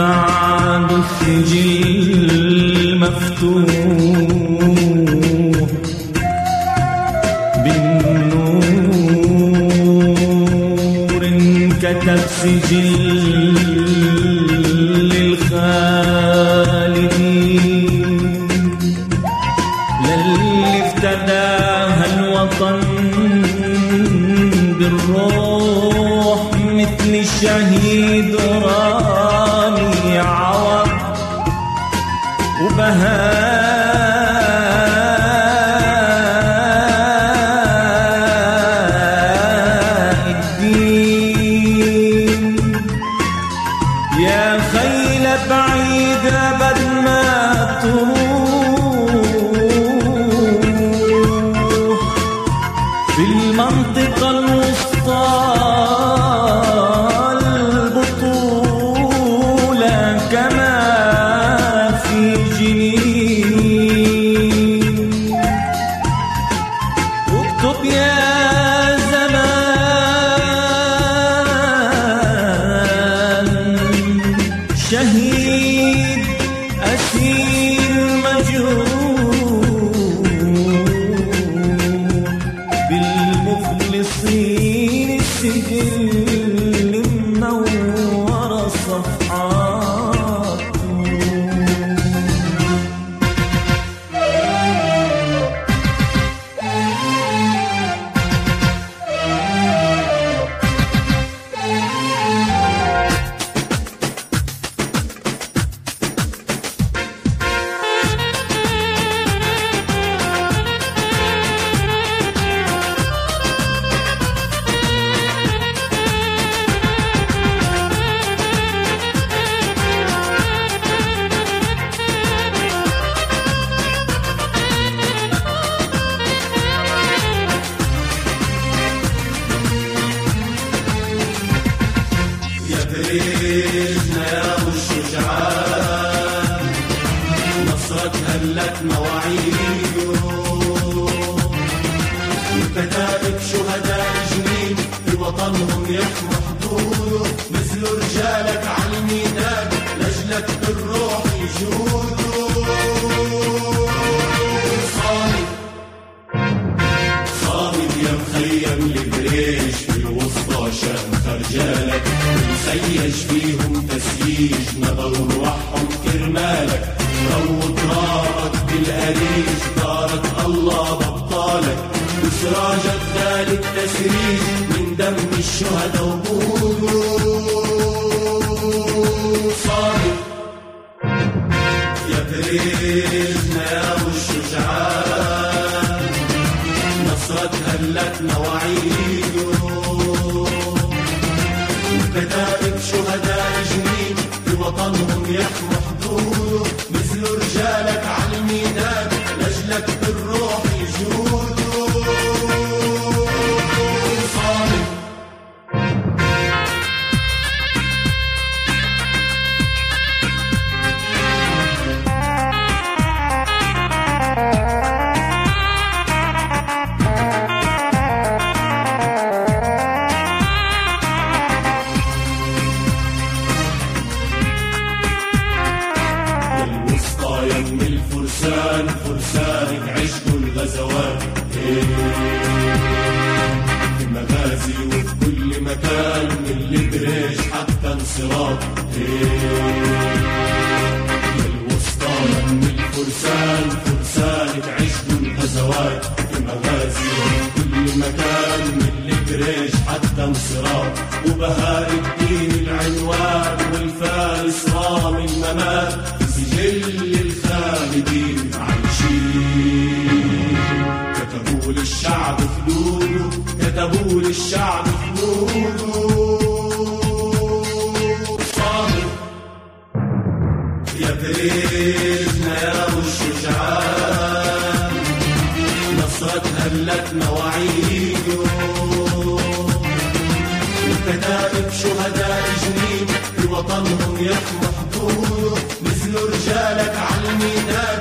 بعد السجل مفتوح بالنور انكتب سجل للخالدين. للي افتداها الوطن بالروح مثل الشهيد رامي يا خيل بعيدة بد ما تروح. اكتب يا زمان. شهيد أسير مجروح يا بريجنا يا أبو الشجعان. نصرك هلت شهداء جنين في وطنهم كرمالك روض راقك بالأريج دارك الله بطالك. وسراجك غالي التسريج من دم الشهداء وبوده صامد يا بريجنا يا أبو الشجعان نصرك هلت مواعيده. وكتائب شهداء جنين في وطنهم يحموا الغزوات في مغازي وفي كل مكان من البريج حتى انصراف. الوسطى يم الفرسان فرسان فرسانك عشقوا الغزوات في مغازي في كل مكان من الجريش حتى انصراف. وبهاء الدين العنوان والفارس رامي الممات. في سجل الخالدين. كتبوا للشعب خلوده صامت يا بريدنا يا ابو الشجعان نصرت هلت مواعيده وكتائب شهداء جنين في وطنهم يطمح حدوده مثل رجالك على الميدان.